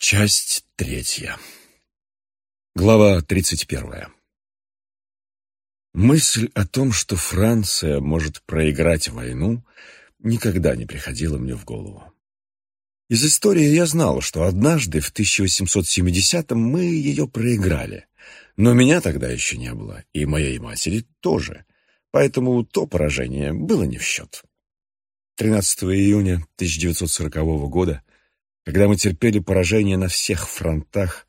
Часть третья. Глава тридцать первая. Мысль о том, что Франция может проиграть войну, никогда не приходила мне в голову. Из истории я знал, что однажды в 1870-м мы ее проиграли, но меня тогда еще не было, и моей матери тоже, поэтому то поражение было не в счет. 13 июня 1940 года когда мы терпели поражение на всех фронтах,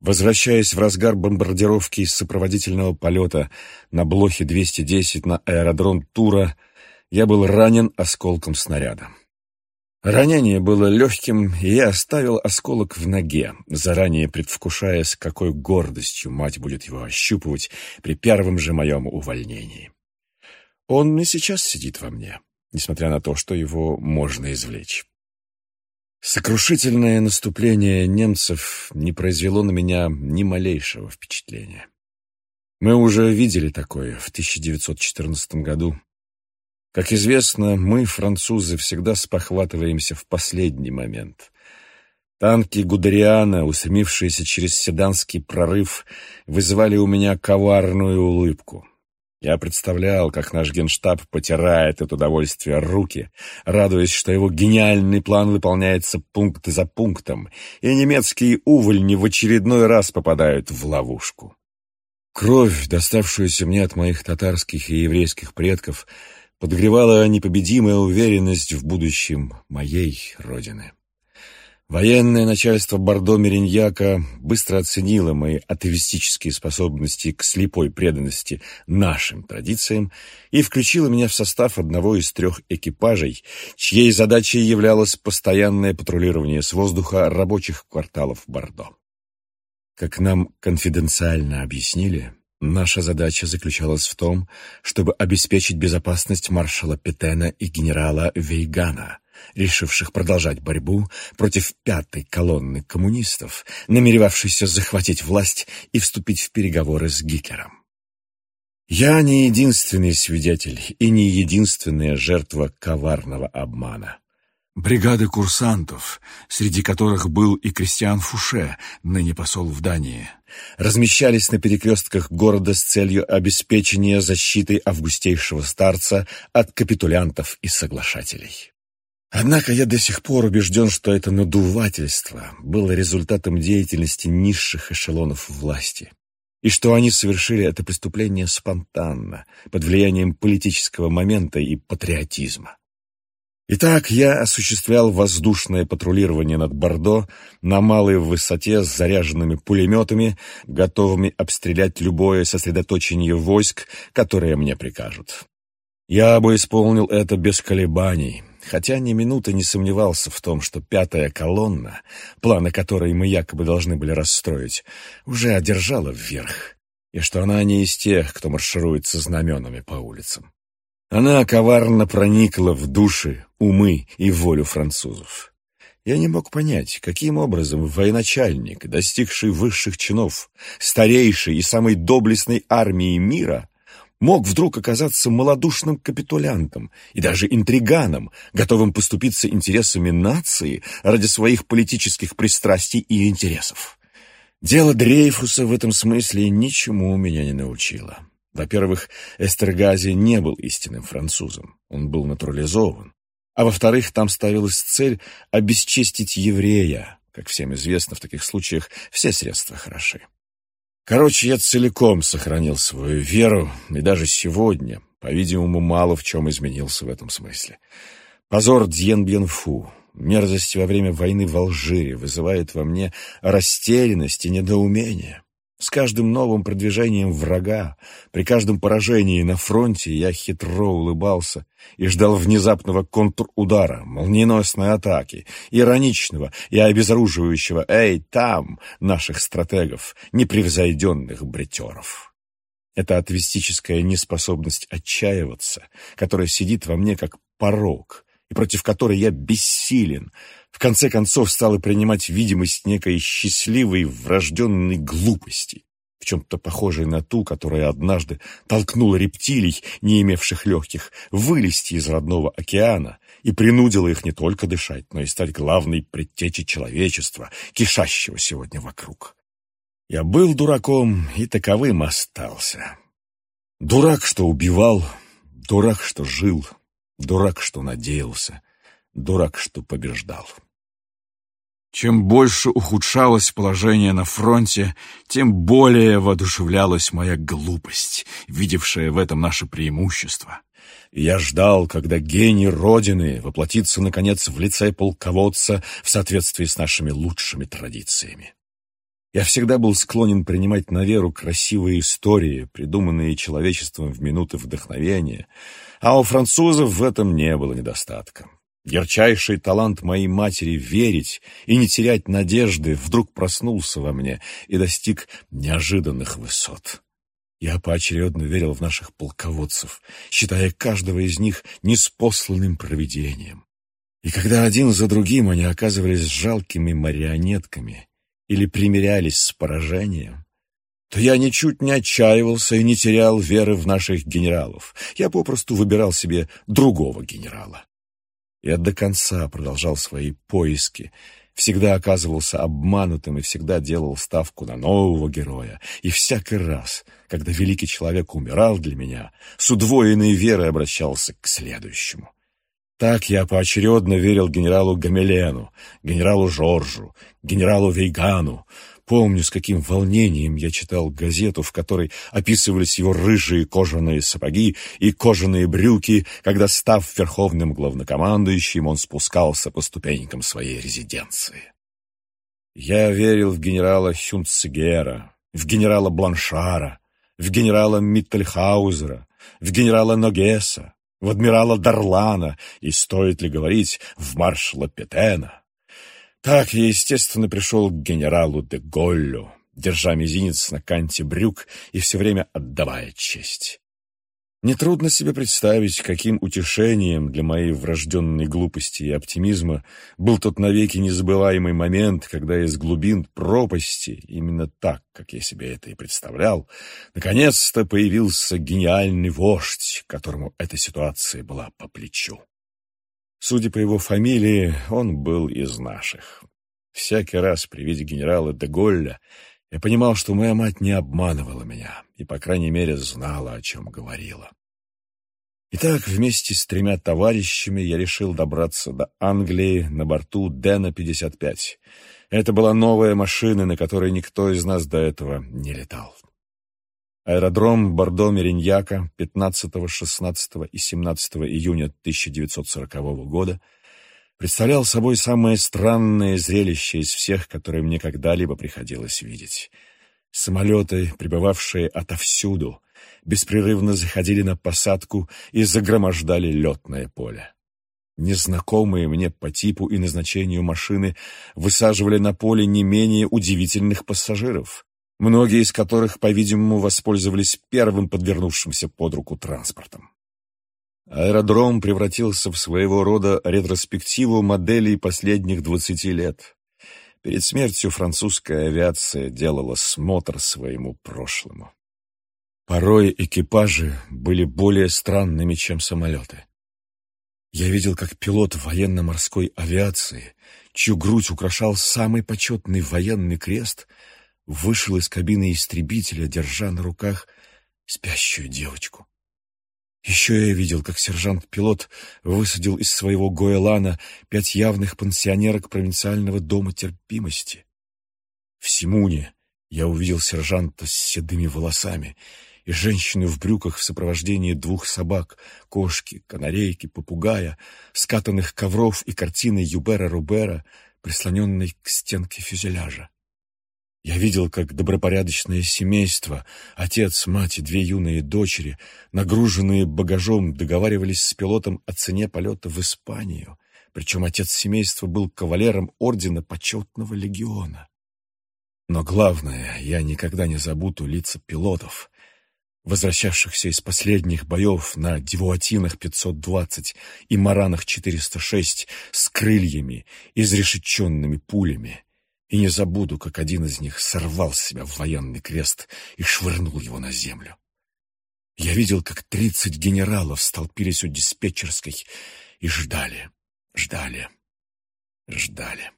возвращаясь в разгар бомбардировки из сопроводительного полета на Блохе 210 на аэродром Тура, я был ранен осколком снаряда. Ранение было легким, и я оставил осколок в ноге, заранее предвкушая, с какой гордостью мать будет его ощупывать при первом же моем увольнении. Он и сейчас сидит во мне, несмотря на то, что его можно извлечь. Сокрушительное наступление немцев не произвело на меня ни малейшего впечатления. Мы уже видели такое в 1914 году. Как известно, мы, французы, всегда спохватываемся в последний момент. Танки Гудериана, устремившиеся через седанский прорыв, вызывали у меня коварную улыбку. Я представлял, как наш генштаб потирает от удовольствия руки, радуясь, что его гениальный план выполняется пункт за пунктом, и немецкие увольни в очередной раз попадают в ловушку. Кровь, доставшуюся мне от моих татарских и еврейских предков, подогревала непобедимая уверенность в будущем моей родины. Военное начальство Бордо-Мериньяка быстро оценило мои атеистические способности к слепой преданности нашим традициям и включило меня в состав одного из трех экипажей, чьей задачей являлось постоянное патрулирование с воздуха рабочих кварталов Бордо. Как нам конфиденциально объяснили, наша задача заключалась в том, чтобы обеспечить безопасность маршала Петена и генерала Вейгана – решивших продолжать борьбу против пятой колонны коммунистов, намеревавшейся захватить власть и вступить в переговоры с Гитлером. Я не единственный свидетель и не единственная жертва коварного обмана. Бригады курсантов, среди которых был и Кристиан Фуше, ныне посол в Дании, размещались на перекрестках города с целью обеспечения защиты августейшего старца от капитулянтов и соглашателей. Однако я до сих пор убежден, что это надувательство было результатом деятельности низших эшелонов власти, и что они совершили это преступление спонтанно, под влиянием политического момента и патриотизма. Итак, я осуществлял воздушное патрулирование над Бордо на малой высоте с заряженными пулеметами, готовыми обстрелять любое сосредоточение войск, которое мне прикажут. Я бы исполнил это без колебаний, хотя ни минуты не сомневался в том, что пятая колонна, планы которой мы якобы должны были расстроить, уже одержала вверх, и что она не из тех, кто марширует со знаменами по улицам. Она коварно проникла в души, умы и волю французов. Я не мог понять, каким образом военачальник, достигший высших чинов, старейшей и самой доблестной армии мира, мог вдруг оказаться малодушным капитулянтом и даже интриганом, готовым поступиться интересами нации ради своих политических пристрастий и интересов. Дело Дрейфуса в этом смысле ничему меня не научило. Во-первых, Эстергази не был истинным французом, он был натурализован. А во-вторых, там ставилась цель обесчестить еврея. Как всем известно, в таких случаях все средства хороши. Короче, я целиком сохранил свою веру, и даже сегодня, по-видимому, мало в чем изменился в этом смысле. Позор Дьен-Бьен-Фу, мерзость во время войны в Алжире вызывает во мне растерянность и недоумение. С каждым новым продвижением врага, при каждом поражении на фронте я хитро улыбался и ждал внезапного контрудара, молниеносной атаки, ироничного и обезоруживающего «Эй, там!» наших стратегов, непревзойденных бритеров. Это атовистическая неспособность отчаиваться, которая сидит во мне как порог, и против которой я бессилен, в конце концов стала принимать видимость некой счастливой врожденной глупости. в чем-то похожей на ту, которая однажды толкнула рептилий, не имевших легких, вылезти из родного океана и принудила их не только дышать, но и стать главной предтечей человечества, кишащего сегодня вокруг. Я был дураком и таковым остался. Дурак, что убивал, дурак, что жил, дурак, что надеялся, дурак, что побеждал. Чем больше ухудшалось положение на фронте, тем более воодушевлялась моя глупость, видевшая в этом наше преимущество. я ждал, когда гений Родины воплотится, наконец, в лице полководца в соответствии с нашими лучшими традициями. Я всегда был склонен принимать на веру красивые истории, придуманные человечеством в минуты вдохновения, а у французов в этом не было недостатка. Ярчайший талант моей матери верить и не терять надежды вдруг проснулся во мне и достиг неожиданных высот. Я поочередно верил в наших полководцев, считая каждого из них неспосланным провидением. И когда один за другим они оказывались жалкими марионетками или примирялись с поражением, то я ничуть не отчаивался и не терял веры в наших генералов. Я попросту выбирал себе другого генерала. Я до конца продолжал свои поиски, всегда оказывался обманутым и всегда делал ставку на нового героя. И всякий раз, когда великий человек умирал для меня, с удвоенной верой обращался к следующему. Так я поочередно верил генералу Гамелену, генералу Жоржу, генералу Вейгану, Помню, с каким волнением я читал газету, в которой описывались его рыжие кожаные сапоги и кожаные брюки, когда, став верховным главнокомандующим, он спускался по ступенькам своей резиденции. Я верил в генерала Хюнцегера, в генерала Бланшара, в генерала Миттельхаузера, в генерала Ногеса, в адмирала Дарлана и, стоит ли говорить, в маршала Петена. Так я, естественно, пришел к генералу де Голлю, держа мизинец на канте брюк и все время отдавая честь. Нетрудно себе представить, каким утешением для моей врожденной глупости и оптимизма был тот навеки незабываемый момент, когда из глубин пропасти, именно так, как я себе это и представлял, наконец-то появился гениальный вождь, которому эта ситуация была по плечу. Судя по его фамилии, он был из наших. Всякий раз при виде генерала де Голля я понимал, что моя мать не обманывала меня и, по крайней мере, знала, о чем говорила. Итак, вместе с тремя товарищами я решил добраться до Англии на борту Дэна-55. Это была новая машина, на которой никто из нас до этого не летал. Аэродром Бордо-Мериньяка 15, 16 и 17 июня 1940 года представлял собой самое странное зрелище из всех, которые мне когда-либо приходилось видеть. Самолеты, прибывавшие отовсюду, беспрерывно заходили на посадку и загромождали летное поле. Незнакомые мне по типу и назначению машины высаживали на поле не менее удивительных пассажиров многие из которых, по-видимому, воспользовались первым подвернувшимся под руку транспортом. Аэродром превратился в своего рода ретроспективу моделей последних двадцати лет. Перед смертью французская авиация делала смотр своему прошлому. Порой экипажи были более странными, чем самолеты. Я видел, как пилот военно-морской авиации, чью грудь украшал самый почетный военный крест — вышел из кабины истребителя, держа на руках спящую девочку. Еще я видел, как сержант-пилот высадил из своего Гоэлана пять явных пансионерок провинциального дома терпимости. В Симуне я увидел сержанта с седыми волосами и женщину в брюках в сопровождении двух собак, кошки, канарейки, попугая, скатанных ковров и картины Юбера-Рубера, прислоненной к стенке фюзеляжа. Я видел, как добропорядочное семейство, отец, мать и две юные дочери, нагруженные багажом, договаривались с пилотом о цене полета в Испанию. Причем отец семейства был кавалером ордена почетного легиона. Но главное, я никогда не забуду лица пилотов, возвращавшихся из последних боев на Девуатинах 520 и Маранах 406 с крыльями, изрешеченными пулями И не забуду, как один из них сорвал с себя военный крест и швырнул его на землю. Я видел, как тридцать генералов столпились у диспетчерской и ждали, ждали, ждали.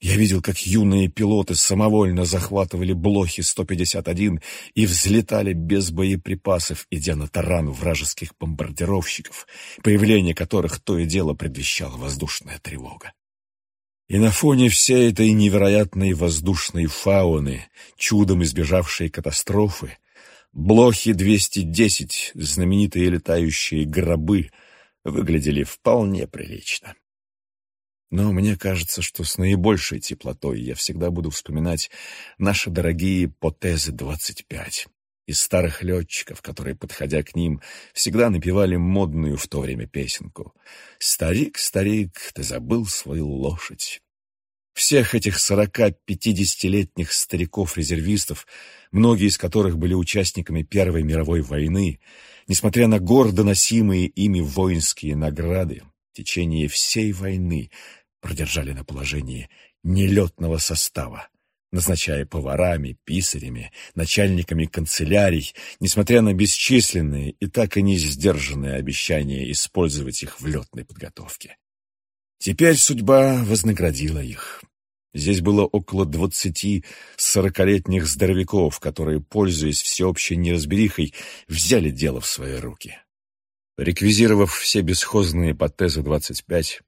Я видел, как юные пилоты самовольно захватывали блохи 151 и взлетали без боеприпасов, идя на таран вражеских бомбардировщиков, появление которых то и дело предвещала воздушная тревога. И на фоне всей этой невероятной воздушной фауны, чудом избежавшей катастрофы, блохи 210, знаменитые летающие гробы, выглядели вполне прилично. Но мне кажется, что с наибольшей теплотой я всегда буду вспоминать наши дорогие Потезы-25 из старых летчиков, которые, подходя к ним, всегда напевали модную в то время песенку «Старик, старик, ты забыл свою лошадь». Всех этих сорока-пятидесятилетних стариков-резервистов, многие из которых были участниками Первой мировой войны, несмотря на гордо носимые ими воинские награды, в течение всей войны продержали на положении нелетного состава, назначая поварами, писарями, начальниками канцелярий, несмотря на бесчисленные и так и не сдержанные обещания использовать их в летной подготовке. Теперь судьба вознаградила их. Здесь было около двадцати сорокалетних здоровяков, которые, пользуясь всеобщей неразберихой, взяли дело в свои руки. Реквизировав все бесхозные потезы 25,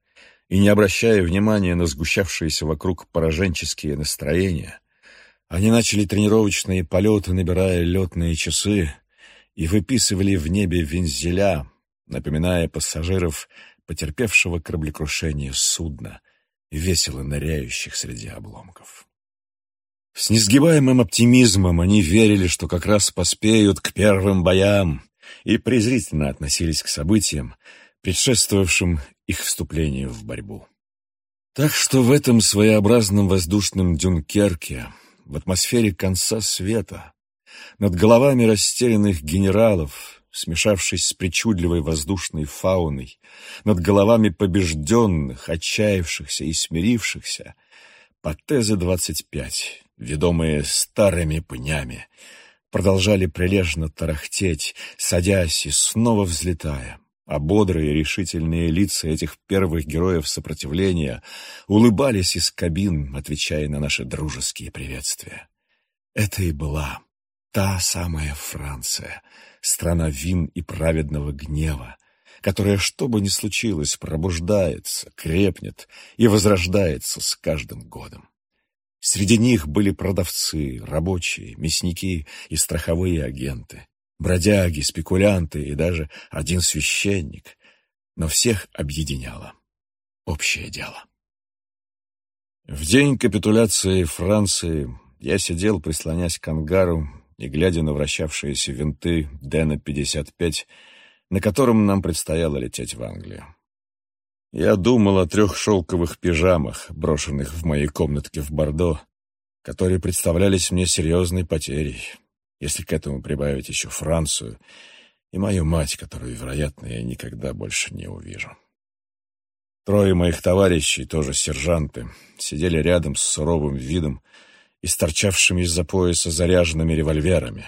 и не обращая внимания на сгущавшиеся вокруг пораженческие настроения, они начали тренировочные полеты, набирая летные часы, и выписывали в небе вензеля, напоминая пассажиров потерпевшего кораблекрушение судна, весело ныряющих среди обломков. С несгибаемым оптимизмом они верили, что как раз поспеют к первым боям, и презрительно относились к событиям, предшествовавшим их вступлению в борьбу. Так что в этом своеобразном воздушном Дюнкерке, в атмосфере конца света, над головами растерянных генералов, смешавшись с причудливой воздушной фауной, над головами побежденных, отчаявшихся и смирившихся, Патезы-25, ведомые старыми пнями, продолжали прилежно тарахтеть, садясь и снова взлетая, а бодрые решительные лица этих первых героев сопротивления улыбались из кабин, отвечая на наши дружеские приветствия. Это и была та самая Франция, страна вин и праведного гнева, которая, что бы ни случилось, пробуждается, крепнет и возрождается с каждым годом. Среди них были продавцы, рабочие, мясники и страховые агенты, бродяги, спекулянты и даже один священник, но всех объединяло общее дело. В день капитуляции Франции я сидел, прислонясь к ангару и глядя на вращавшиеся винты Дэна-55, на котором нам предстояло лететь в Англию. Я думал о трех шелковых пижамах, брошенных в моей комнатке в Бордо, которые представлялись мне серьезной потерей, если к этому прибавить еще Францию и мою мать, которую, вероятно, я никогда больше не увижу. Трое моих товарищей, тоже сержанты, сидели рядом с суровым видом и с торчавшими из-за пояса заряженными револьверами.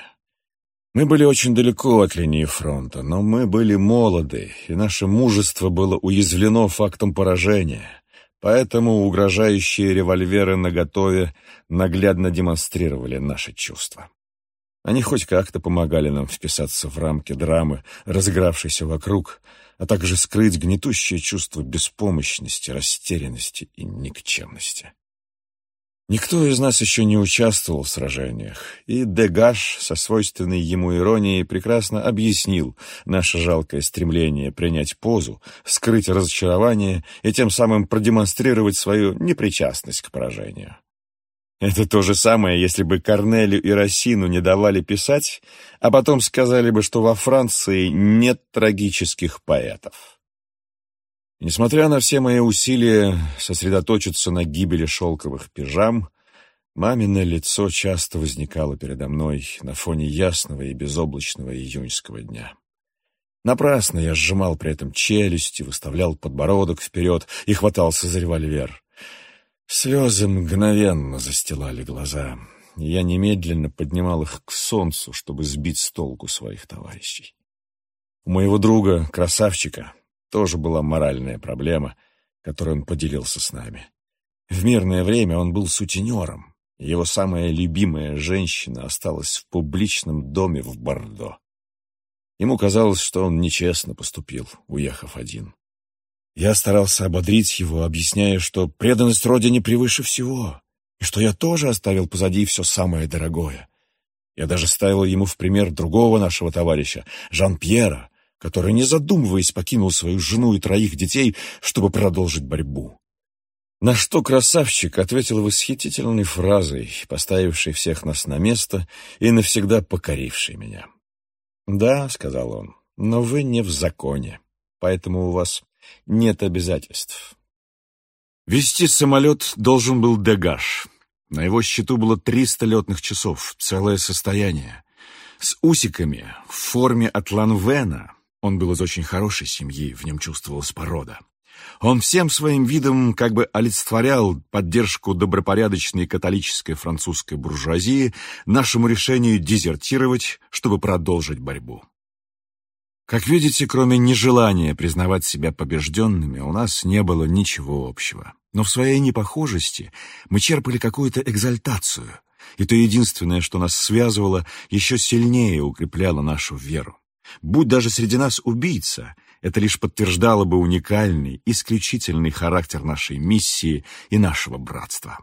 Мы были очень далеко от линии фронта, но мы были молоды, и наше мужество было уязвлено фактом поражения, поэтому угрожающие револьверы наготове наглядно демонстрировали наши чувства. Они хоть как-то помогали нам вписаться в рамки драмы, разыгравшейся вокруг, а также скрыть гнетущее чувство беспомощности, растерянности и никчемности. Никто из нас еще не участвовал в сражениях, и Дегаш со свойственной ему иронией прекрасно объяснил наше жалкое стремление принять позу, скрыть разочарование и тем самым продемонстрировать свою непричастность к поражению. Это то же самое, если бы Корнелю и Рассину не давали писать, а потом сказали бы, что во Франции нет трагических поэтов. Несмотря на все мои усилия сосредоточиться на гибели шелковых пижам, мамино лицо часто возникало передо мной на фоне ясного и безоблачного июньского дня. Напрасно я сжимал при этом челюсти, выставлял подбородок вперед и хватался за револьвер. Слезы мгновенно застилали глаза, я немедленно поднимал их к солнцу, чтобы сбить с толку своих товарищей. У моего друга, красавчика, тоже была моральная проблема, которой он поделился с нами. В мирное время он был сутенером, его самая любимая женщина осталась в публичном доме в Бордо. Ему казалось, что он нечестно поступил, уехав один. Я старался ободрить его, объясняя, что преданность Родине превыше всего, и что я тоже оставил позади все самое дорогое. Я даже ставил ему в пример другого нашего товарища, Жан-Пьера, который, не задумываясь, покинул свою жену и троих детей, чтобы продолжить борьбу. На что красавчик ответил восхитительной фразой, поставившей всех нас на место и навсегда покорившей меня. «Да», — сказал он, — «но вы не в законе, поэтому у вас нет обязательств. Вести самолет должен был Дегаш. На его счету было 300 летных часов, целое состояние. С усиками, в форме от Ланвена. Он был из очень хорошей семьи, в нем чувствовалась порода. Он всем своим видом как бы олицетворял поддержку добропорядочной католической французской буржуазии нашему решению дезертировать, чтобы продолжить борьбу. Как видите, кроме нежелания признавать себя побежденными, у нас не было ничего общего. Но в своей непохожести мы черпали какую-то экзальтацию, и то единственное, что нас связывало, еще сильнее укрепляло нашу веру. Будь даже среди нас убийца, это лишь подтверждало бы уникальный, исключительный характер нашей миссии и нашего братства.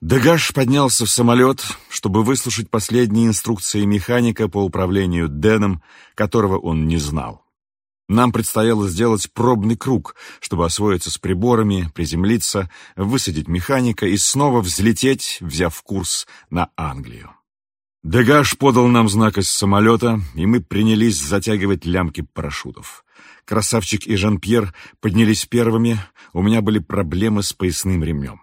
Дегаш поднялся в самолет, чтобы выслушать последние инструкции механика по управлению Дэном, которого он не знал. Нам предстояло сделать пробный круг, чтобы освоиться с приборами, приземлиться, высадить механика и снова взлететь, взяв курс на Англию. Дегаш подал нам знак из самолета, и мы принялись затягивать лямки парашютов. Красавчик и Жан-Пьер поднялись первыми, у меня были проблемы с поясным ремнем.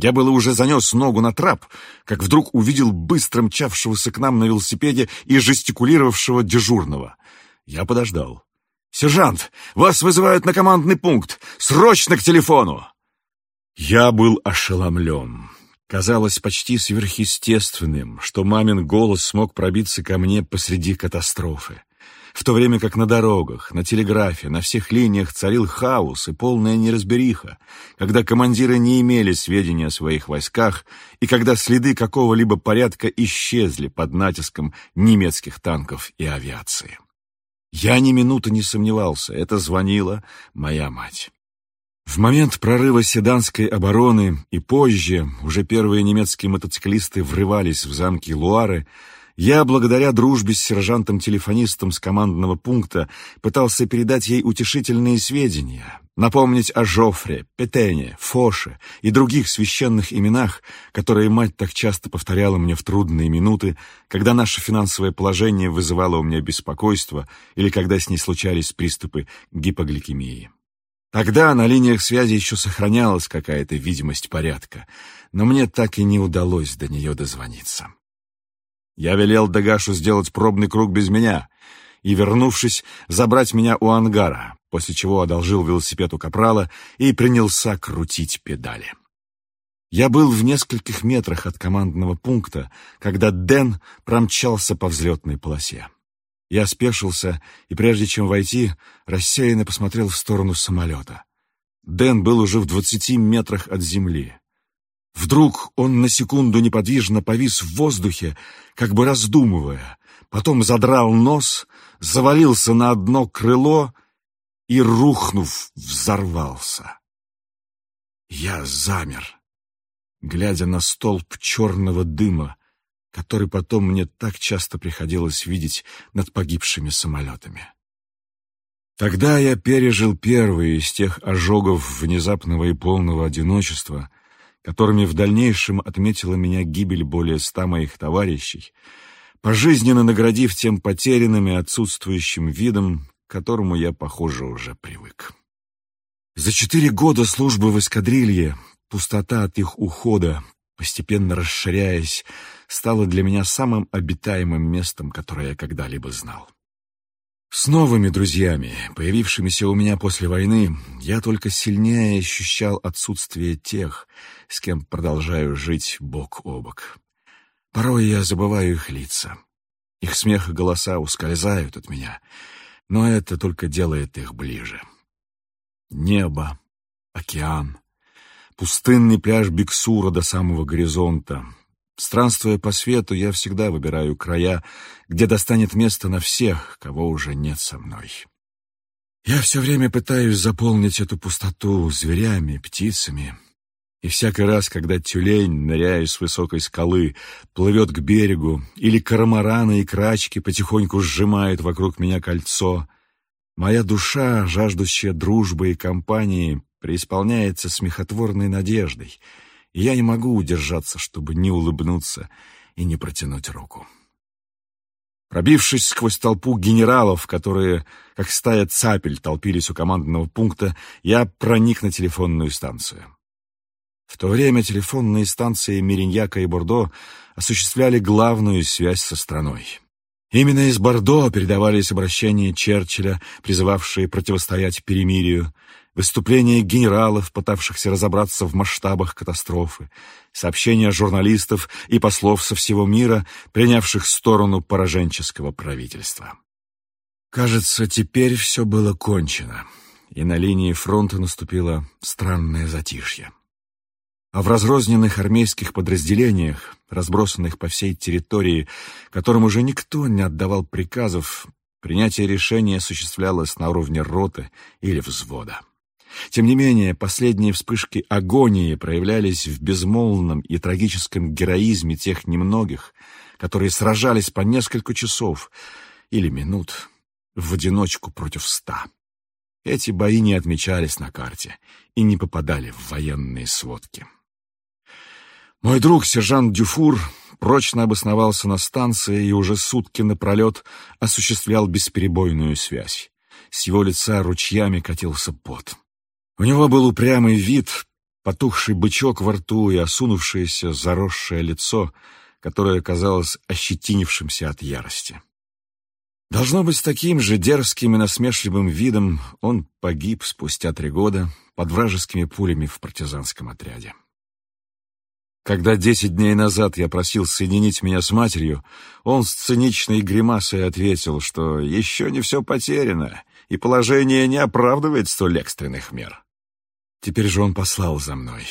Я было уже занес ногу на трап, как вдруг увидел быстро мчавшегося к нам на велосипеде и жестикулировавшего дежурного. Я подождал. «Сержант, вас вызывают на командный пункт! Срочно к телефону!» Я был ошеломлен. Казалось почти сверхъестественным, что мамин голос смог пробиться ко мне посреди катастрофы в то время как на дорогах, на телеграфе, на всех линиях царил хаос и полная неразбериха, когда командиры не имели сведения о своих войсках и когда следы какого-либо порядка исчезли под натиском немецких танков и авиации. Я ни минуты не сомневался, это звонила моя мать. В момент прорыва седанской обороны и позже уже первые немецкие мотоциклисты врывались в замки Луары, я, благодаря дружбе с сержантом-телефонистом с командного пункта, пытался передать ей утешительные сведения, напомнить о Жофре, Петене, Фоше и других священных именах, которые мать так часто повторяла мне в трудные минуты, когда наше финансовое положение вызывало у меня беспокойство или когда с ней случались приступы гипогликемии. Тогда на линиях связи еще сохранялась какая-то видимость порядка, но мне так и не удалось до нее дозвониться. Я велел Дагашу сделать пробный круг без меня и, вернувшись, забрать меня у ангара, после чего одолжил велосипед у капрала и принялся крутить педали. Я был в нескольких метрах от командного пункта, когда Дэн промчался по взлетной полосе. Я спешился и, прежде чем войти, рассеянно посмотрел в сторону самолета. Дэн был уже в двадцати метрах от земли. Вдруг он на секунду неподвижно повис в воздухе, как бы раздумывая, потом задрал нос, завалился на одно крыло и, рухнув, взорвался. Я замер, глядя на столб черного дыма, который потом мне так часто приходилось видеть над погибшими самолетами. Тогда я пережил первый из тех ожогов внезапного и полного одиночества, которыми в дальнейшем отметила меня гибель более ста моих товарищей, пожизненно наградив тем потерянным и отсутствующим видом, к которому я, похоже, уже привык. За четыре года службы в эскадрилье пустота от их ухода, постепенно расширяясь, стала для меня самым обитаемым местом, которое я когда-либо знал. С новыми друзьями, появившимися у меня после войны, я только сильнее ощущал отсутствие тех, с кем продолжаю жить бок о бок. Порой я забываю их лица. Их смех и голоса ускользают от меня, но это только делает их ближе. Небо, океан, пустынный пляж Биксура до самого горизонта, Странствуя по свету, я всегда выбираю края, где достанет место на всех, кого уже нет со мной. Я все время пытаюсь заполнить эту пустоту зверями, птицами. И всякий раз, когда тюлень, ныряя с высокой скалы, плывет к берегу, или карамараны и крачки потихоньку сжимают вокруг меня кольцо, моя душа, жаждущая дружбы и компании, преисполняется смехотворной надеждой — я не могу удержаться, чтобы не улыбнуться и не протянуть руку. Пробившись сквозь толпу генералов, которые, как стая цапель, толпились у командного пункта, я проник на телефонную станцию. В то время телефонные станции Мириньяка и Бордо осуществляли главную связь со страной. Именно из Бордо передавались обращения Черчилля, призывавшие противостоять перемирию, выступления генералов, пытавшихся разобраться в масштабах катастрофы, сообщения журналистов и послов со всего мира, принявших сторону пораженческого правительства. Кажется, теперь все было кончено, и на линии фронта наступило странное затишье. А в разрозненных армейских подразделениях, разбросанных по всей территории, которым уже никто не отдавал приказов, принятие решения осуществлялось на уровне роты или взвода. Тем не менее, последние вспышки агонии проявлялись в безмолвном и трагическом героизме тех немногих, которые сражались по несколько часов или минут в одиночку против ста. Эти бои не отмечались на карте и не попадали в военные сводки. Мой друг, сержант Дюфур, прочно обосновался на станции и уже сутки напролет осуществлял бесперебойную связь. С его лица ручьями катился пот. У него был упрямый вид, потухший бычок во рту и осунувшееся заросшее лицо, которое казалось ощетинившимся от ярости. Должно быть, с таким же дерзким и насмешливым видом он погиб спустя три года под вражескими пулями в партизанском отряде. Когда десять дней назад я просил соединить меня с матерью, он с циничной гримасой ответил, что еще не все потеряно, и положение не оправдывает столь экстренных мер. Теперь же он послал за мной.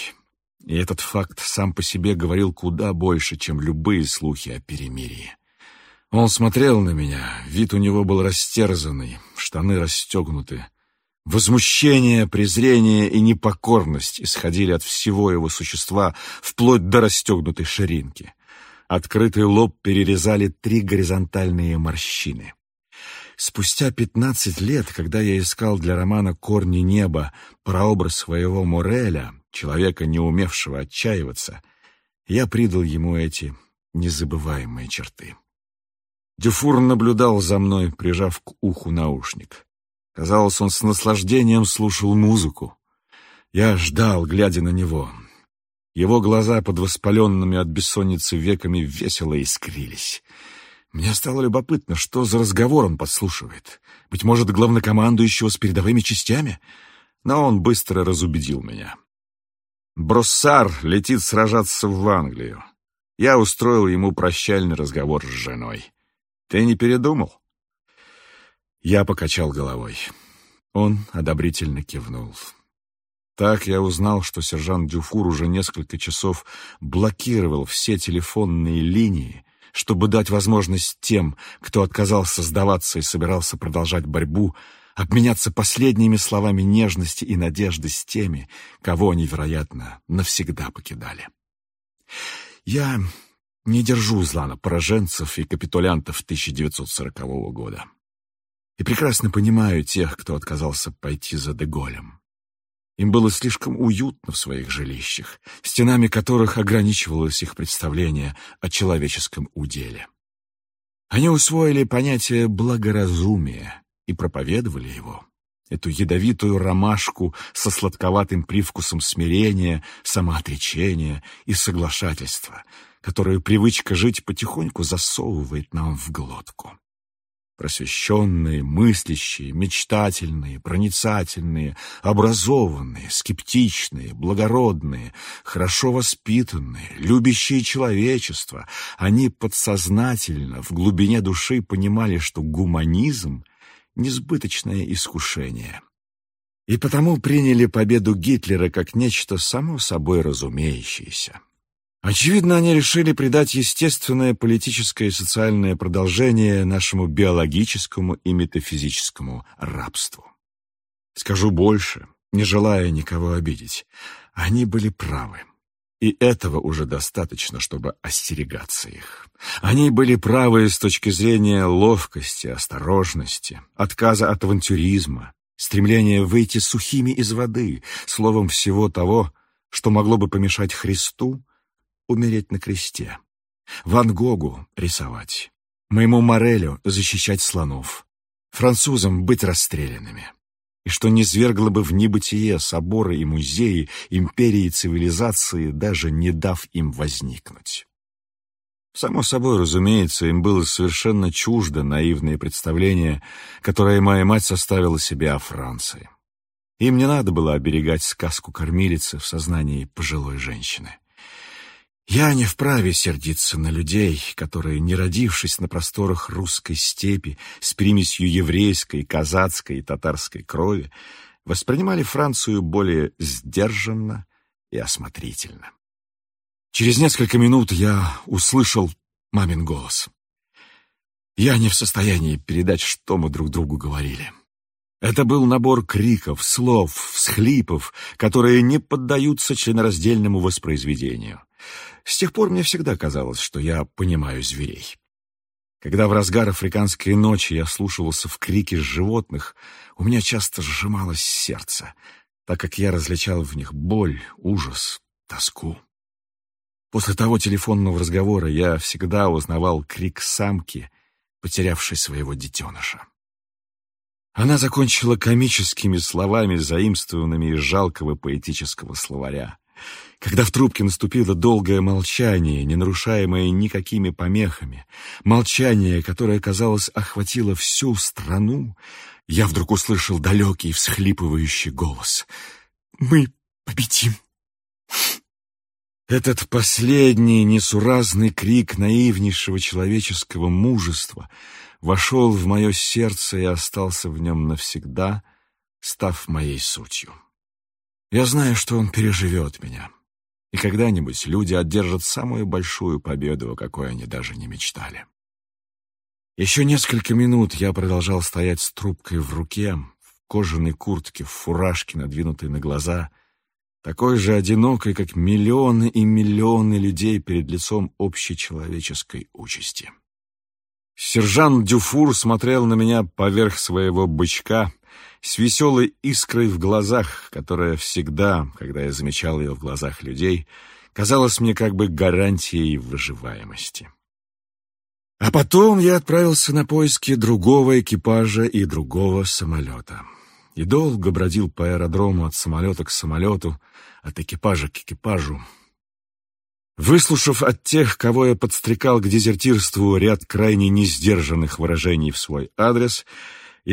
И этот факт сам по себе говорил куда больше, чем любые слухи о перемирии. Он смотрел на меня, вид у него был растерзанный, штаны расстегнуты. Возмущение, презрение и непокорность исходили от всего его существа, вплоть до расстегнутой ширинки. Открытый лоб перерезали три горизонтальные морщины. Спустя пятнадцать лет, когда я искал для романа «Корни неба» прообраз своего Мореля, человека, не умевшего отчаиваться, я придал ему эти незабываемые черты. Дюфур наблюдал за мной, прижав к уху наушник. Казалось, он с наслаждением слушал музыку. Я ждал, глядя на него. Его глаза под воспаленными от бессонницы веками весело искрились — мне стало любопытно, что за разговор он подслушивает. Быть может, главнокомандующего с передовыми частями? Но он быстро разубедил меня. Броссар летит сражаться в Англию. Я устроил ему прощальный разговор с женой. Ты не передумал? Я покачал головой. Он одобрительно кивнул. Так я узнал, что сержант Дюфур уже несколько часов блокировал все телефонные линии, чтобы дать возможность тем, кто отказался сдаваться и собирался продолжать борьбу, обменяться последними словами нежности и надежды с теми, кого они, вероятно, навсегда покидали. Я не держу зла на пораженцев и капитулянтов 1940 года. И прекрасно понимаю тех, кто отказался пойти за Деголем. Им было слишком уютно в своих жилищах, стенами которых ограничивалось их представление о человеческом уделе. Они усвоили понятие благоразумия и проповедовали его, эту ядовитую ромашку со сладковатым привкусом смирения, самоотречения и соглашательства, которую привычка жить потихоньку засовывает нам в глотку. Просвещенные, мыслящие, мечтательные, проницательные, образованные, скептичные, благородные, хорошо воспитанные, любящие человечество, они подсознательно в глубине души понимали, что гуманизм — несбыточное искушение. И потому приняли победу Гитлера как нечто само собой разумеющееся. Очевидно, они решили придать естественное политическое и социальное продолжение нашему биологическому и метафизическому рабству. Скажу больше, не желая никого обидеть, они были правы. И этого уже достаточно, чтобы остерегаться их. Они были правы с точки зрения ловкости, осторожности, отказа от авантюризма, стремления выйти сухими из воды, словом всего того, что могло бы помешать Христу умереть на кресте, Ван Гогу рисовать, моему Морелю защищать слонов, французам быть расстрелянными, и что не звергло бы в небытие соборы и музеи, империи и цивилизации, даже не дав им возникнуть. Само собой, разумеется, им было совершенно чуждо наивное представление, которое моя мать составила себе о Франции. Им не надо было оберегать сказку кормилицы в сознании пожилой женщины. Я не вправе сердиться на людей, которые, не родившись на просторах русской степи с примесью еврейской, казацкой и татарской крови, воспринимали Францию более сдержанно и осмотрительно. Через несколько минут я услышал мамин голос. Я не в состоянии передать, что мы друг другу говорили. Это был набор криков, слов, всхлипов, которые не поддаются членораздельному воспроизведению. С тех пор мне всегда казалось, что я понимаю зверей. Когда в разгар африканской ночи я слушался в крике животных, у меня часто сжималось сердце, так как я различал в них боль, ужас, тоску. После того телефонного разговора я всегда узнавал крик самки, потерявшей своего детеныша. Она закончила комическими словами, заимствованными из жалкого поэтического словаря. Когда в трубке наступило долгое молчание, не нарушаемое никакими помехами, молчание, которое, казалось, охватило всю страну, я вдруг услышал далекий всхлипывающий голос. «Мы победим!» Этот последний несуразный крик наивнейшего человеческого мужества вошел в мое сердце и остался в нем навсегда, став моей сутью. Я знаю, что он переживет меня, и когда-нибудь люди одержат самую большую победу, о какой они даже не мечтали. Еще несколько минут я продолжал стоять с трубкой в руке, в кожаной куртке, в фуражке, надвинутой на глаза, такой же одинокой, как миллионы и миллионы людей перед лицом общечеловеческой участи. Сержант Дюфур смотрел на меня поверх своего бычка с веселой искрой в глазах, которая всегда, когда я замечал ее в глазах людей, казалась мне как бы гарантией выживаемости. А потом я отправился на поиски другого экипажа и другого самолета. И долго бродил по аэродрому от самолета к самолету, от экипажа к экипажу, Выслушав от тех, кого я подстрекал к дезертирству, ряд крайне несдержанных выражений в свой адрес,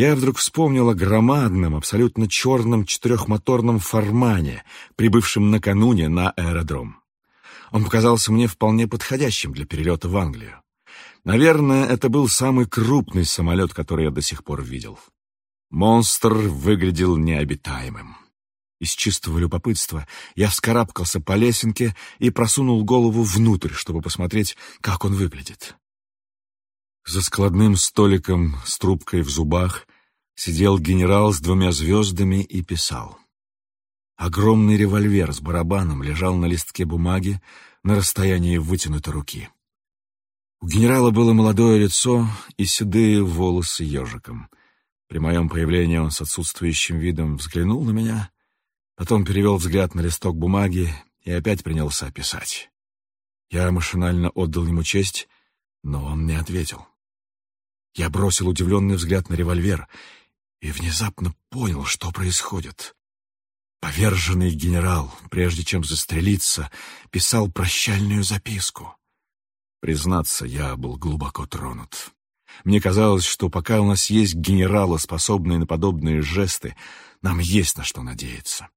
я вдруг вспомнил о громадном, абсолютно черном четырехмоторном формане, прибывшем накануне на аэродром. Он показался мне вполне подходящим для перелета в Англию. Наверное, это был самый крупный самолет, который я до сих пор видел. Монстр выглядел необитаемым. Из чистого любопытства я вскарабкался по лесенке и просунул голову внутрь, чтобы посмотреть, как он выглядит. За складным столиком с трубкой в зубах сидел генерал с двумя звездами и писал. Огромный револьвер с барабаном лежал на листке бумаги на расстоянии вытянутой руки. У генерала было молодое лицо и седые волосы ежиком. При моем появлении он с отсутствующим видом взглянул на меня Потом перевел взгляд на листок бумаги и опять принялся писать. Я машинально отдал ему честь, но он не ответил. Я бросил удивленный взгляд на револьвер и внезапно понял, что происходит. Поверженный генерал, прежде чем застрелиться, писал прощальную записку. Признаться, я был глубоко тронут. Мне казалось, что пока у нас есть генералы, способные на подобные жесты, нам есть на что надеяться.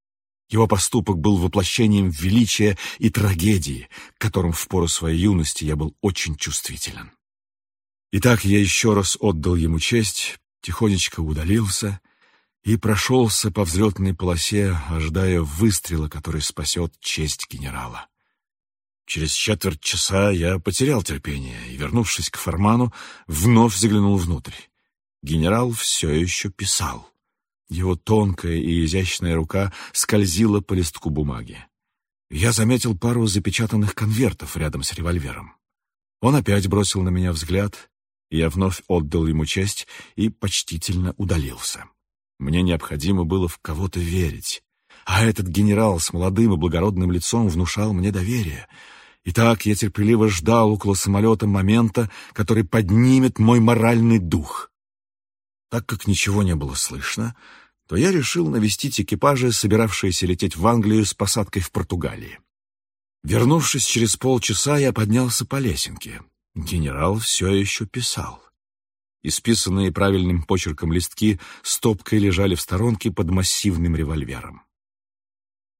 Его поступок был воплощением величия и трагедии, к которым в пору своей юности я был очень чувствителен. Итак, я еще раз отдал ему честь, тихонечко удалился и прошелся по взлетной полосе, ожидая выстрела, который спасет честь генерала. Через четверть часа я потерял терпение и, вернувшись к Форману, вновь заглянул внутрь. Генерал все еще писал. Его тонкая и изящная рука скользила по листку бумаги. Я заметил пару запечатанных конвертов рядом с револьвером. Он опять бросил на меня взгляд, я вновь отдал ему честь и почтительно удалился. Мне необходимо было в кого-то верить, а этот генерал с молодым и благородным лицом внушал мне доверие. Итак, я терпеливо ждал около самолета момента, который поднимет мой моральный дух. Так как ничего не было слышно, то я решил навестить экипажи, собиравшиеся лететь в Англию с посадкой в Португалии. Вернувшись через полчаса, я поднялся по лесенке. Генерал все еще писал. Исписанные правильным почерком листки стопкой лежали в сторонке под массивным револьвером.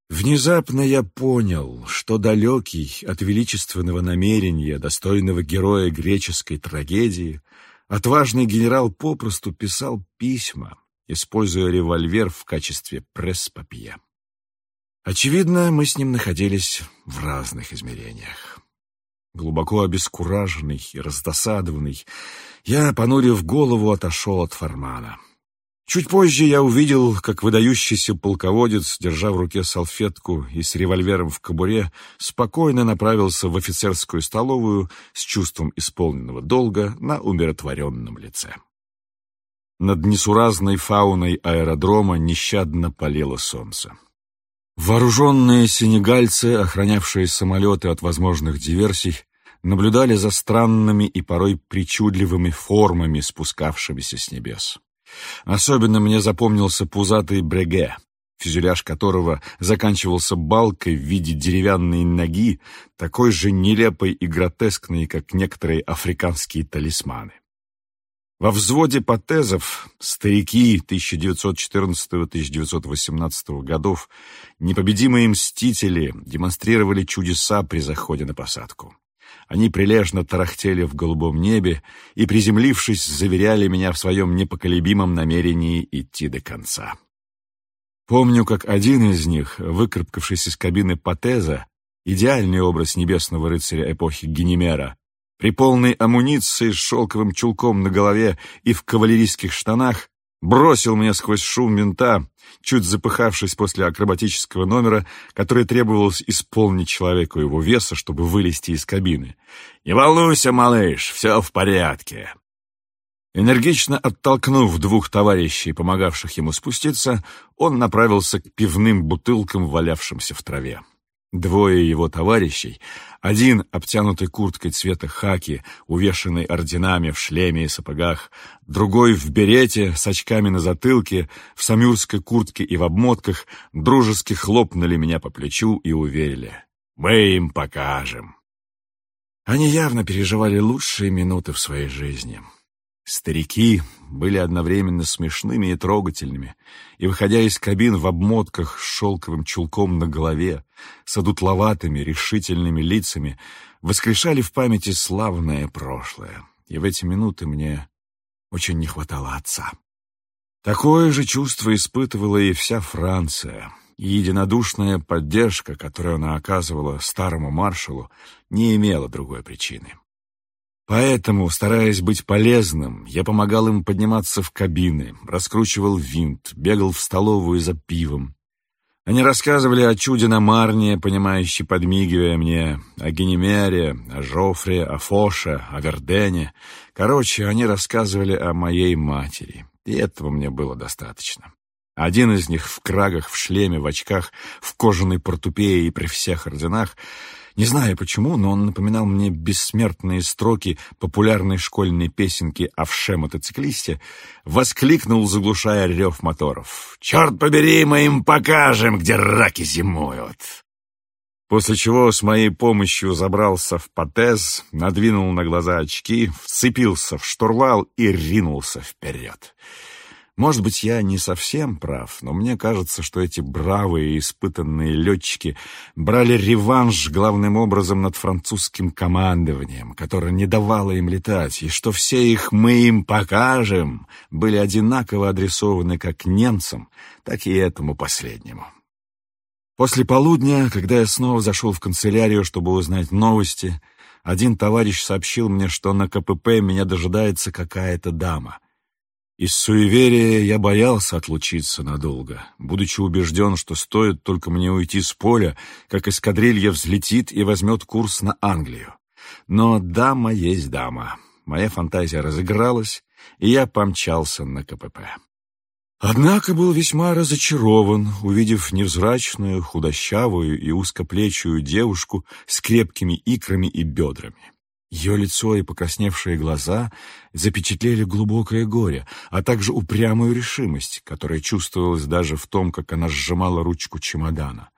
Внезапно я понял, что далекий от величественного намерения, достойного героя греческой трагедии, отважный генерал попросту писал письма, используя револьвер в качестве пресс-папье. Очевидно, мы с ним находились в разных измерениях. Глубоко обескураженный и раздосадованный, я, понурив голову, отошел от Формана. Чуть позже я увидел, как выдающийся полководец, держа в руке салфетку и с револьвером в кобуре, спокойно направился в офицерскую столовую с чувством исполненного долга на умиротворенном лице. Над несуразной фауной аэродрома нещадно палило солнце. Вооруженные сенегальцы, охранявшие самолеты от возможных диверсий, наблюдали за странными и порой причудливыми формами, спускавшимися с небес. Особенно мне запомнился пузатый бреге, фюзеляж которого заканчивался балкой в виде деревянной ноги, такой же нелепой и гротескной, как некоторые африканские талисманы. Во взводе патезов старики 1914-1918 годов, непобедимые мстители, демонстрировали чудеса при заходе на посадку. Они прилежно тарахтели в голубом небе и, приземлившись, заверяли меня в своем непоколебимом намерении идти до конца. Помню, как один из них, выкарабкавшись из кабины Патеза, идеальный образ небесного рыцаря эпохи Генемера, при полной амуниции с шелковым чулком на голове и в кавалерийских штанах, бросил меня сквозь шум винта, чуть запыхавшись после акробатического номера, который требовалось исполнить человеку его веса, чтобы вылезти из кабины. «Не волнуйся, малыш, все в порядке». Энергично оттолкнув двух товарищей, помогавших ему спуститься, он направился к пивным бутылкам, валявшимся в траве. Двое его товарищей, один обтянутый курткой цвета хаки, увешанный орденами в шлеме и сапогах, другой в берете с очками на затылке, в самюрской куртке и в обмотках, дружески хлопнули меня по плечу и уверили. «Мы им покажем». Они явно переживали лучшие минуты в своей жизни. Старики были одновременно смешными и трогательными, и, выходя из кабин в обмотках с шелковым чулком на голове, с одутловатыми, решительными лицами, воскрешали в памяти славное прошлое, и в эти минуты мне очень не хватало отца. Такое же чувство испытывала и вся Франция, и единодушная поддержка, которую она оказывала старому маршалу, не имела другой причины. Поэтому, стараясь быть полезным, я помогал им подниматься в кабины, раскручивал винт, бегал в столовую за пивом. Они рассказывали о чуде на Марне, понимающе подмигивая мне, о Генемере, о Жофре, о Фоше, о Вердене. Короче, они рассказывали о моей матери, и этого мне было достаточно. Один из них в крагах, в шлеме, в очках, в кожаной портупее и при всех орденах — не знаю почему, но он напоминал мне бессмертные строки популярной школьной песенки о вше-мотоциклисте, воскликнул, заглушая рев моторов. «Черт побери, мы им покажем, где раки зимуют!» после чего с моей помощью забрался в потез, надвинул на глаза очки, вцепился в штурвал и ринулся вперед. Может быть, я не совсем прав, но мне кажется, что эти бравые и испытанные летчики брали реванш главным образом над французским командованием, которое не давало им летать, и что все их «мы им покажем» были одинаково адресованы как немцам, так и этому последнему. После полудня, когда я снова зашел в канцелярию, чтобы узнать новости, один товарищ сообщил мне, что на КПП меня дожидается какая-то дама — из суеверия я боялся отлучиться надолго, будучи убежден, что стоит только мне уйти с поля, как эскадрилья взлетит и возьмет курс на Англию. Но дама есть дама. Моя фантазия разыгралась, и я помчался на КПП. Однако был весьма разочарован, увидев невзрачную, худощавую и узкоплечую девушку с крепкими икрами и бедрами. Ее лицо и покрасневшие глаза запечатлели глубокое горе, а также упрямую решимость, которая чувствовалась даже в том, как она сжимала ручку чемодана.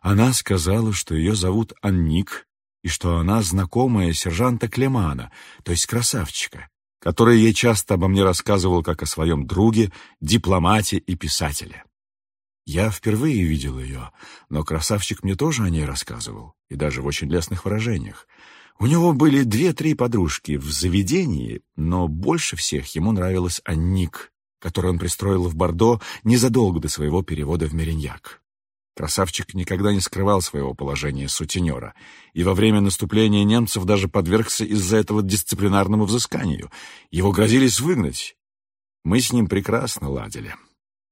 Она сказала, что ее зовут Анник, и что она знакомая сержанта Клемана, то есть красавчика, который ей часто обо мне рассказывал как о своем друге, дипломате и писателе. Я впервые видел ее, но красавчик мне тоже о ней рассказывал, и даже в очень лестных выражениях. У него были две-три подружки в заведении, но больше всех ему нравилась Анник, которую он пристроил в Бордо незадолго до своего перевода в Мериньяк. Красавчик никогда не скрывал своего положения сутенера, и во время наступления немцев даже подвергся из-за этого дисциплинарному взысканию. Его грозились выгнать. Мы с ним прекрасно ладили.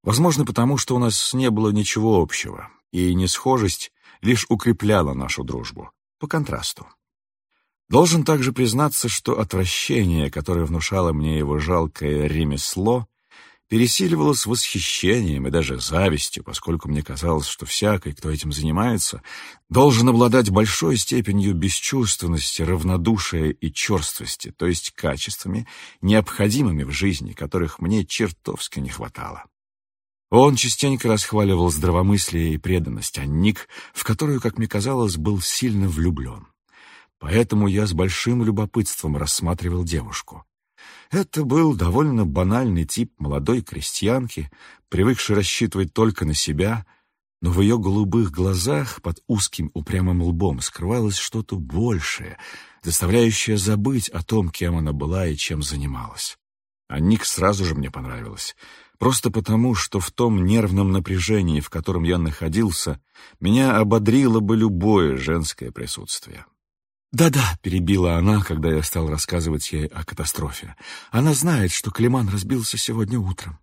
Возможно, потому что у нас не было ничего общего, и несхожесть лишь укрепляла нашу дружбу, по контрасту. Должен также признаться, что отвращение, которое внушало мне его жалкое ремесло, пересиливалось восхищением и даже завистью, поскольку мне казалось, что всякий, кто этим занимается, должен обладать большой степенью бесчувственности, равнодушия и черствости, то есть качествами, необходимыми в жизни, которых мне чертовски не хватало. Он частенько расхваливал здравомыслие и преданность, а Ник, в которую, как мне казалось, был сильно влюблен. Поэтому я с большим любопытством рассматривал девушку. Это был довольно банальный тип молодой крестьянки, привыкшей рассчитывать только на себя, но в ее голубых глазах под узким упрямым лбом скрывалось что-то большее, заставляющее забыть о том, кем она была и чем занималась. А Ник сразу же мне понравилась, просто потому, что в том нервном напряжении, в котором я находился, меня ободрило бы любое женское присутствие. «Да-да», — перебила она, когда я стал рассказывать ей о катастрофе. «Она знает, что Климан разбился сегодня утром.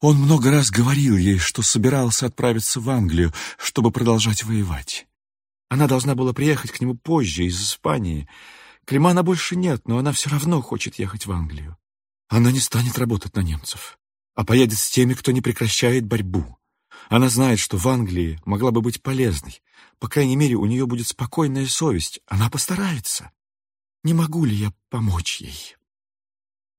Он много раз говорил ей, что собирался отправиться в Англию, чтобы продолжать воевать. Она должна была приехать к нему позже, из Испании. Климана больше нет, но она все равно хочет ехать в Англию. Она не станет работать на немцев, а поедет с теми, кто не прекращает борьбу. Она знает, что в Англии могла бы быть полезной. По крайней мере, у нее будет спокойная совесть. Она постарается. Не могу ли я помочь ей?»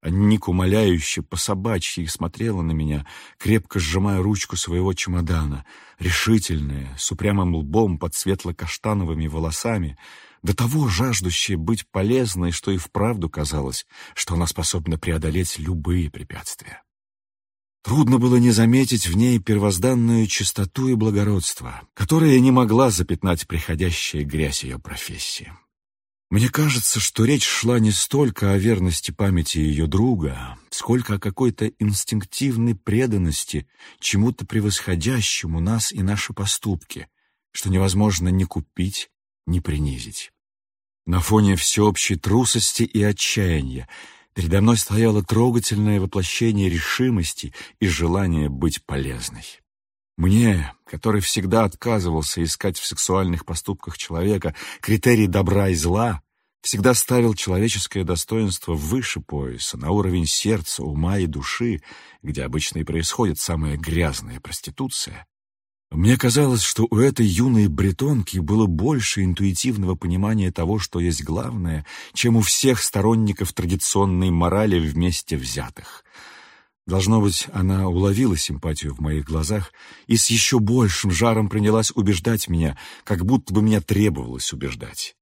Ник умоляюще по собачьи смотрела на меня, крепко сжимая ручку своего чемодана, решительная, с упрямым лбом под светло-каштановыми волосами, до того жаждущая быть полезной, что и вправду казалось, что она способна преодолеть любые препятствия. Трудно было не заметить в ней первозданную чистоту и благородство, которое не могла запятнать приходящая грязь ее профессии. Мне кажется, что речь шла не столько о верности памяти ее друга, сколько о какой-то инстинктивной преданности чему-то превосходящему нас и наши поступки, что невозможно ни купить, ни принизить. На фоне всеобщей трусости и отчаяния Передо мной стояло трогательное воплощение решимости и желания быть полезной. Мне, который всегда отказывался искать в сексуальных поступках человека критерий добра и зла, всегда ставил человеческое достоинство выше пояса, на уровень сердца, ума и души, где обычно и происходит самая грязная проституция, мне казалось, что у этой юной бретонки было больше интуитивного понимания того, что есть главное, чем у всех сторонников традиционной морали вместе взятых. Должно быть, она уловила симпатию в моих глазах и с еще большим жаром принялась убеждать меня, как будто бы меня требовалось убеждать.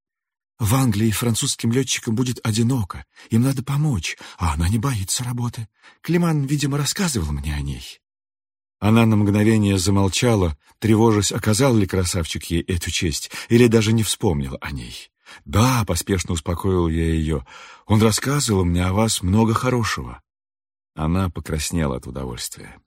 В Англии французским летчикам будет одиноко, им надо помочь, а она не боится работы. Климан, видимо, рассказывал мне о ней. Она на мгновение замолчала, тревожась, оказал ли красавчик ей эту честь, или даже не вспомнил о ней. «Да», — поспешно успокоил я ее, — «он рассказывал мне о вас много хорошего». Она покраснела от удовольствия.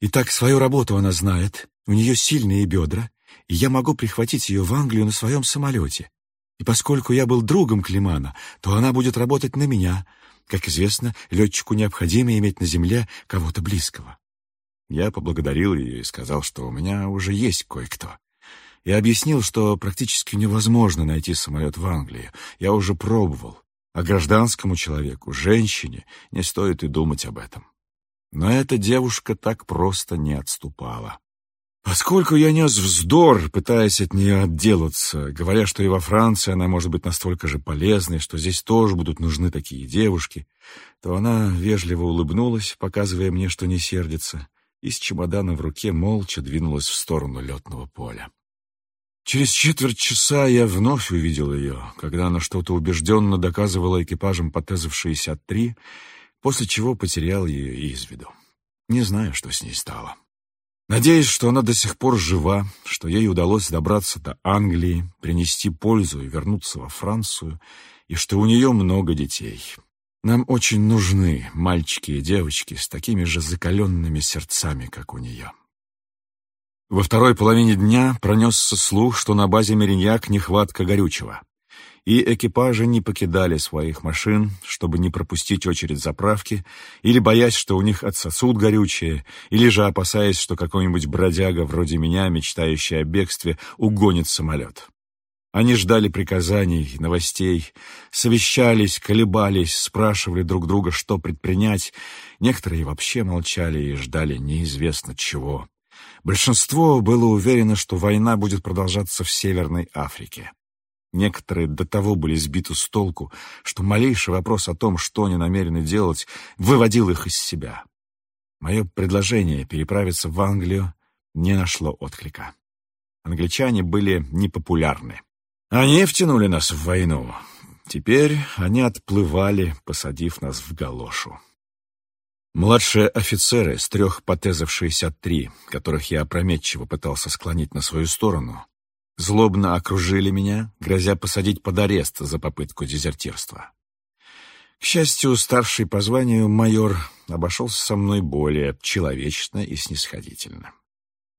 «Итак, свою работу она знает, у нее сильные бедра, и я могу прихватить ее в Англию на своем самолете. И поскольку я был другом Климана, то она будет работать на меня. Как известно, летчику необходимо иметь на земле кого-то близкого». Я поблагодарил ее и сказал, что у меня уже есть кое-кто. Я объяснил, что практически невозможно найти самолет в Англии. Я уже пробовал. А гражданскому человеку, женщине, не стоит и думать об этом. Но эта девушка так просто не отступала. Поскольку я нес вздор, пытаясь от нее отделаться, говоря, что и во Франции она может быть настолько же полезной, что здесь тоже будут нужны такие девушки, то она вежливо улыбнулась, показывая мне, что не сердится, и с чемоданом в руке молча двинулась в сторону летного поля. Через четверть часа я вновь увидел ее, когда она что-то убежденно доказывала экипажам по ТЭЗов-63, после чего потерял ее из виду. Не знаю, что с ней стало. Надеюсь, что она до сих пор жива, что ей удалось добраться до Англии, принести пользу и вернуться во Францию, и что у нее много детей. Нам очень нужны мальчики и девочки с такими же закаленными сердцами, как у нее. Во второй половине дня пронесся слух, что на базе Мериньяк нехватка горючего. И экипажи не покидали своих машин, чтобы не пропустить очередь заправки, или боясь, что у них отсосут горючее, или же опасаясь, что какой-нибудь бродяга вроде меня, мечтающий о бегстве, угонит самолет. Они ждали приказаний, новостей, совещались, колебались, спрашивали друг друга, что предпринять. Некоторые вообще молчали и ждали неизвестно чего. Большинство было уверено, что война будет продолжаться в Северной Африке. Некоторые до того были сбиты с толку, что малейший вопрос о том, что они намерены делать, выводил их из себя. Мое предложение переправиться в Англию не нашло отклика. Англичане были непопулярны. Они втянули нас в войну. Теперь они отплывали, посадив нас в галошу. Младшие офицеры с трех потезов 63, которых я опрометчиво пытался склонить на свою сторону, злобно окружили меня, грозя посадить под арест за попытку дезертирства. К счастью, старший по званию майор обошелся со мной более человечно и снисходительно.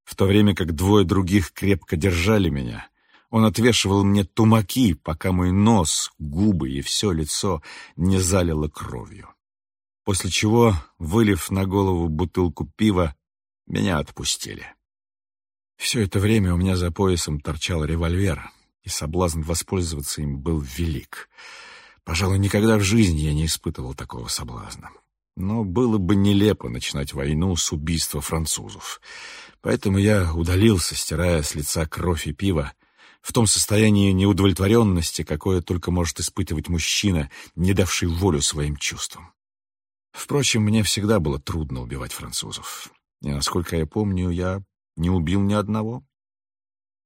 В то время как двое других крепко держали меня, он отвешивал мне тумаки, пока мой нос, губы и все лицо не залило кровью после чего, вылив на голову бутылку пива, меня отпустили. Все это время у меня за поясом торчал револьвер, и соблазн воспользоваться им был велик. Пожалуй, никогда в жизни я не испытывал такого соблазна. Но было бы нелепо начинать войну с убийства французов. Поэтому я удалился, стирая с лица кровь и пиво, в том состоянии неудовлетворенности, какое только может испытывать мужчина, не давший волю своим чувствам. Впрочем, мне всегда было трудно убивать французов. И, насколько я помню, я не убил ни одного.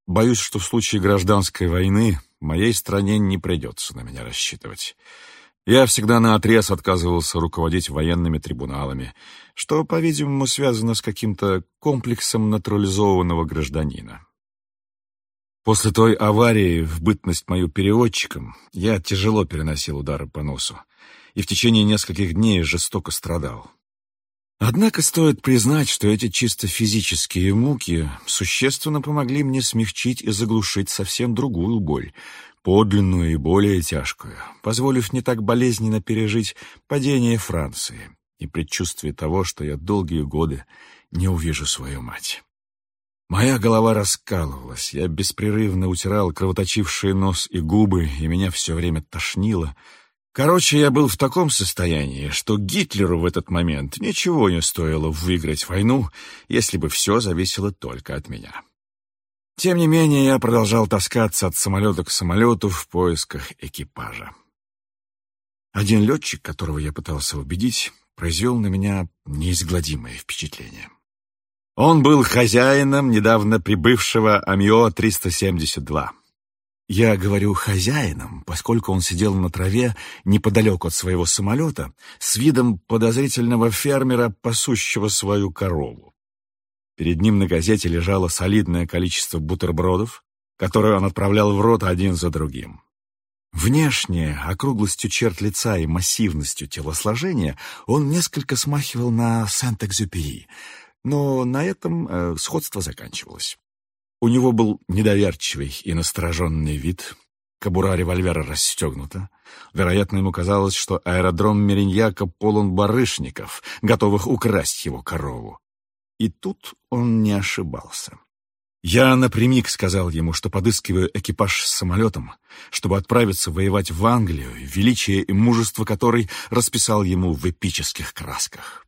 Боюсь, что в случае гражданской войны моей стране не придется на меня рассчитывать. Я всегда наотрез отказывался руководить военными трибуналами, что, по-видимому, связано с каким-то комплексом натурализованного гражданина. После той аварии, в бытность мою переводчиком, я тяжело переносил удары по носу и в течение нескольких дней жестоко страдал. Однако стоит признать, что эти чисто физические муки существенно помогли мне смягчить и заглушить совсем другую боль, подлинную и более тяжкую, позволив не так болезненно пережить падение Франции и предчувствие того, что я долгие годы не увижу свою мать. Моя голова раскалывалась, я беспрерывно утирал кровоточившие нос и губы, и меня все время тошнило — Короче, я был в таком состоянии, что Гитлеру в этот момент ничего не стоило выиграть войну, если бы все зависело только от меня. Тем не менее, я продолжал таскаться от самолета к самолету в поисках экипажа. Один летчик, которого я пытался убедить, произвел на меня неизгладимое впечатление. Он был хозяином недавно прибывшего Амио-372. Я говорю «хозяином», поскольку он сидел на траве неподалеку от своего самолета с видом подозрительного фермера, пасущего свою корову. Перед ним на газете лежало солидное количество бутербродов, которые он отправлял в рот один за другим. Внешне, округлостью черт лица и массивностью телосложения, он несколько смахивал на Сент-Экзюпери, но на этом э, сходство заканчивалось. У него был недоверчивый и настороженный вид, кобура револьвера расстегнута. Вероятно, ему казалось, что аэродром Мериньяка полон барышников, готовых украсть его корову. И тут он не ошибался. Я напрямик сказал ему, что подыскиваю экипаж с самолетом, чтобы отправиться воевать в Англию, величие и мужество которой расписал ему в эпических красках.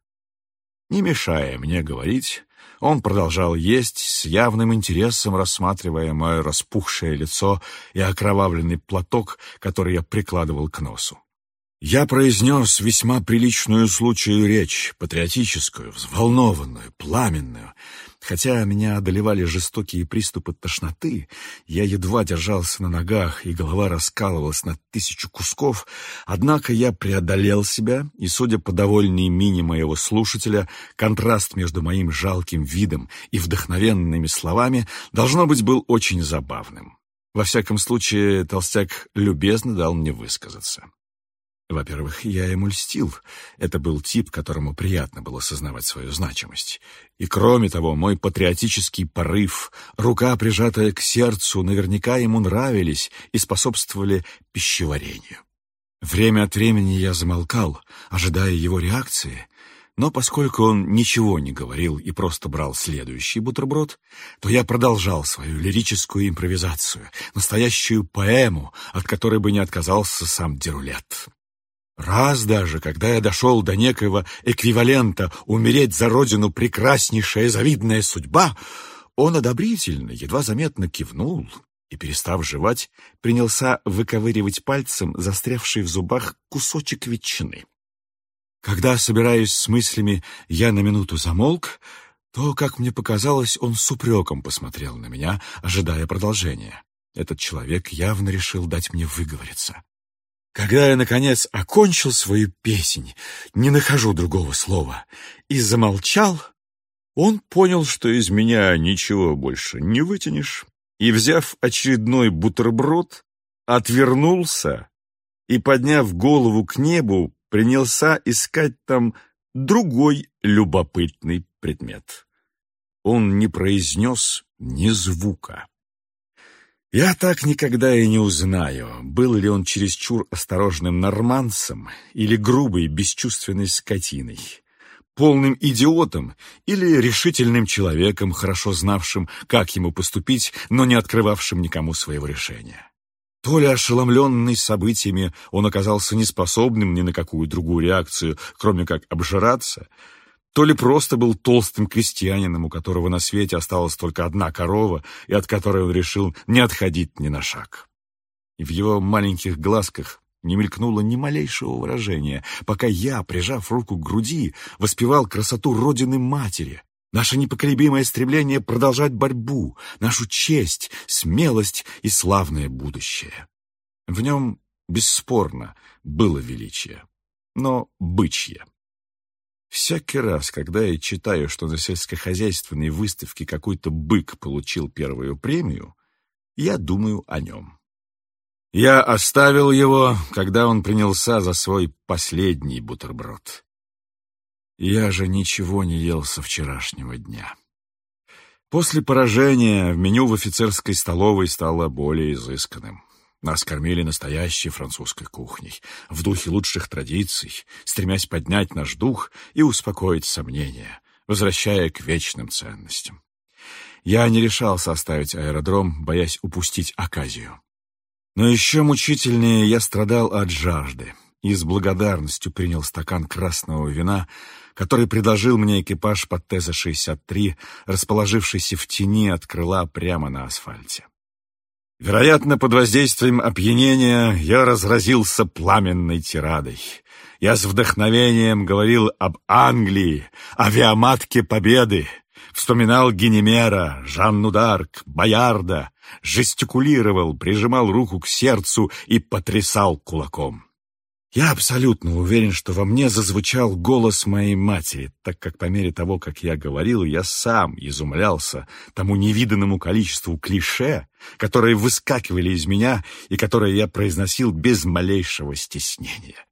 Не мешая мне говорить, он продолжал есть, с явным интересом рассматривая мое распухшее лицо и окровавленный платок, который я прикладывал к носу. Я произнес весьма приличную случаю речь, патриотическую, взволнованную, пламенную. Хотя меня одолевали жестокие приступы тошноты, я едва держался на ногах, и голова раскалывалась на тысячу кусков, однако я преодолел себя, и, судя по довольной мине моего слушателя, контраст между моим жалким видом и вдохновенными словами, должно быть, был очень забавным. Во всяком случае, толстяк любезно дал мне высказаться. Во-первых, я ему льстил. Это был тип, которому приятно было сознавать свою значимость. И кроме того, мой патриотический порыв, рука, прижатая к сердцу, наверняка ему нравились и способствовали пищеварению. Время от времени я замолкал, ожидая его реакции, но поскольку он ничего не говорил и просто брал следующий бутерброд, то я продолжал свою лирическую импровизацию, настоящую поэму, от которой бы не отказался сам Дерулет. Раз даже, когда я дошел до некоего эквивалента «умереть за родину прекраснейшая завидная судьба», он одобрительно, едва заметно кивнул и, перестав жевать, принялся выковыривать пальцем застрявший в зубах кусочек ветчины. Когда, собираясь с мыслями, я на минуту замолк, то, как мне показалось, он с упреком посмотрел на меня, ожидая продолжения. Этот человек явно решил дать мне выговориться. Когда я, наконец, окончил свою песнь, не нахожу другого слова, и замолчал, он понял, что из меня ничего больше не вытянешь, и, взяв очередной бутерброд, отвернулся и, подняв голову к небу, принялся искать там другой любопытный предмет. Он не произнес ни звука. Я так никогда и не узнаю, был ли он чересчур осторожным норманцем или грубой, бесчувственной скотиной, полным идиотом или решительным человеком, хорошо знавшим, как ему поступить, но не открывавшим никому своего решения. То ли ошеломленный событиями он оказался неспособным ни на какую другую реакцию, кроме как обжираться — то ли просто был толстым крестьянином, у которого на свете осталась только одна корова, и от которой он решил не отходить ни на шаг. И в его маленьких глазках не мелькнуло ни малейшего выражения, пока я, прижав руку к груди, воспевал красоту Родины Матери, наше непоколебимое стремление продолжать борьбу, нашу честь, смелость и славное будущее. В нем, бесспорно, было величие, но бычье. Всякий раз, когда я читаю, что на сельскохозяйственной выставке какой-то бык получил первую премию, я думаю о нем. Я оставил его, когда он принялся за свой последний бутерброд. Я же ничего не ел со вчерашнего дня. После поражения меню в офицерской столовой стало более изысканным. Нас кормили настоящей французской кухней, в духе лучших традиций, стремясь поднять наш дух и успокоить сомнения, возвращая к вечным ценностям. Я не решался оставить аэродром, боясь упустить оказию. Но еще мучительнее я страдал от жажды и с благодарностью принял стакан красного вина, который предложил мне экипаж под ТЗ-63, расположившийся в тени от крыла прямо на асфальте. Вероятно, под воздействием опьянения я разразился пламенной тирадой. Я с вдохновением говорил об Англии, авиаматке Победы, вспоминал Генемера, Жанну Д'Арк, Боярда, жестикулировал, прижимал руку к сердцу и потрясал кулаком. Я абсолютно уверен, что во мне зазвучал голос моей матери, так как по мере того, как я говорил, я сам изумлялся тому невиданному количеству клише, которые выскакивали из меня и которые я произносил без малейшего стеснения.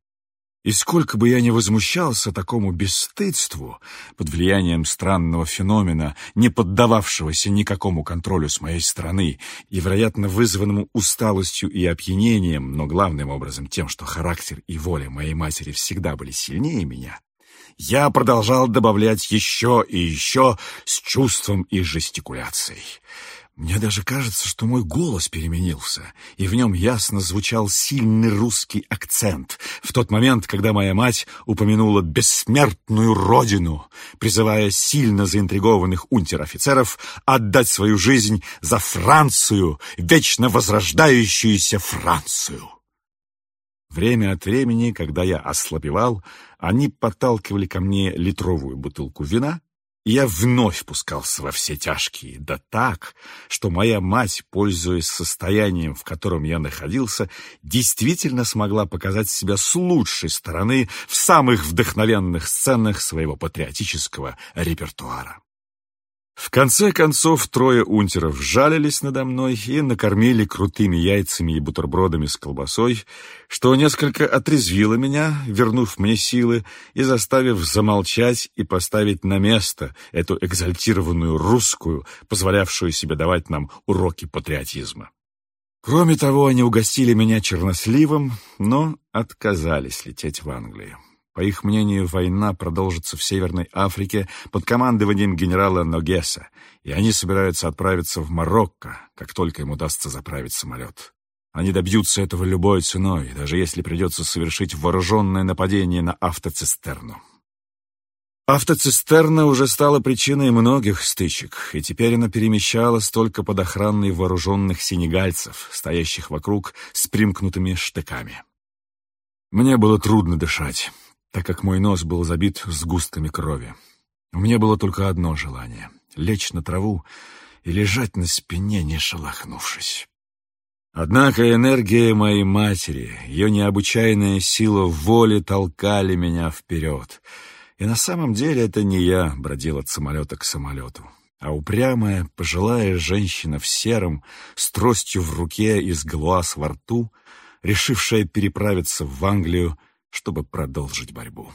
И сколько бы я ни возмущался такому бесстыдству под влиянием странного феномена, не поддававшегося никакому контролю с моей стороны и, вероятно, вызванному усталостью и опьянением, но главным образом тем, что характер и воля моей матери всегда были сильнее меня, я продолжал добавлять еще и еще с чувством и жестикуляцией. Мне даже кажется, что мой голос переменился, и в нем ясно звучал сильный русский акцент в тот момент, когда моя мать упомянула бессмертную родину, призывая сильно заинтригованных унтер-офицеров отдать свою жизнь за Францию, вечно возрождающуюся Францию. Время от времени, когда я ослабевал, они подталкивали ко мне литровую бутылку вина, я вновь пускался во все тяжкие, да так, что моя мать, пользуясь состоянием, в котором я находился, действительно смогла показать себя с лучшей стороны в самых вдохновенных сценах своего патриотического репертуара. В конце концов, трое унтеров жалились надо мной и накормили крутыми яйцами и бутербродами с колбасой, что несколько отрезвило меня, вернув мне силы и заставив замолчать и поставить на место эту экзальтированную русскую, позволявшую себе давать нам уроки патриотизма. Кроме того, они угостили меня черносливом, но отказались лететь в Англию. По их мнению, война продолжится в Северной Африке под командованием генерала Ногеса, и они собираются отправиться в Марокко, как только им удастся заправить самолет. Они добьются этого любой ценой, даже если придется совершить вооруженное нападение на автоцистерну. Автоцистерна уже стала причиной многих стычек, и теперь она перемещалась только под охраной вооруженных сенегальцев, стоящих вокруг с примкнутыми штыками. Мне было трудно дышать так как мой нос был забит сгустками крови. У меня было только одно желание — лечь на траву и лежать на спине, не шелохнувшись. Однако энергия моей матери, ее необычайная сила воли толкали меня вперед. И на самом деле это не я бродил от самолета к самолету, а упрямая, пожилая женщина в сером, с тростью в руке и с глаз во рту, решившая переправиться в Англию чтобы продолжить борьбу.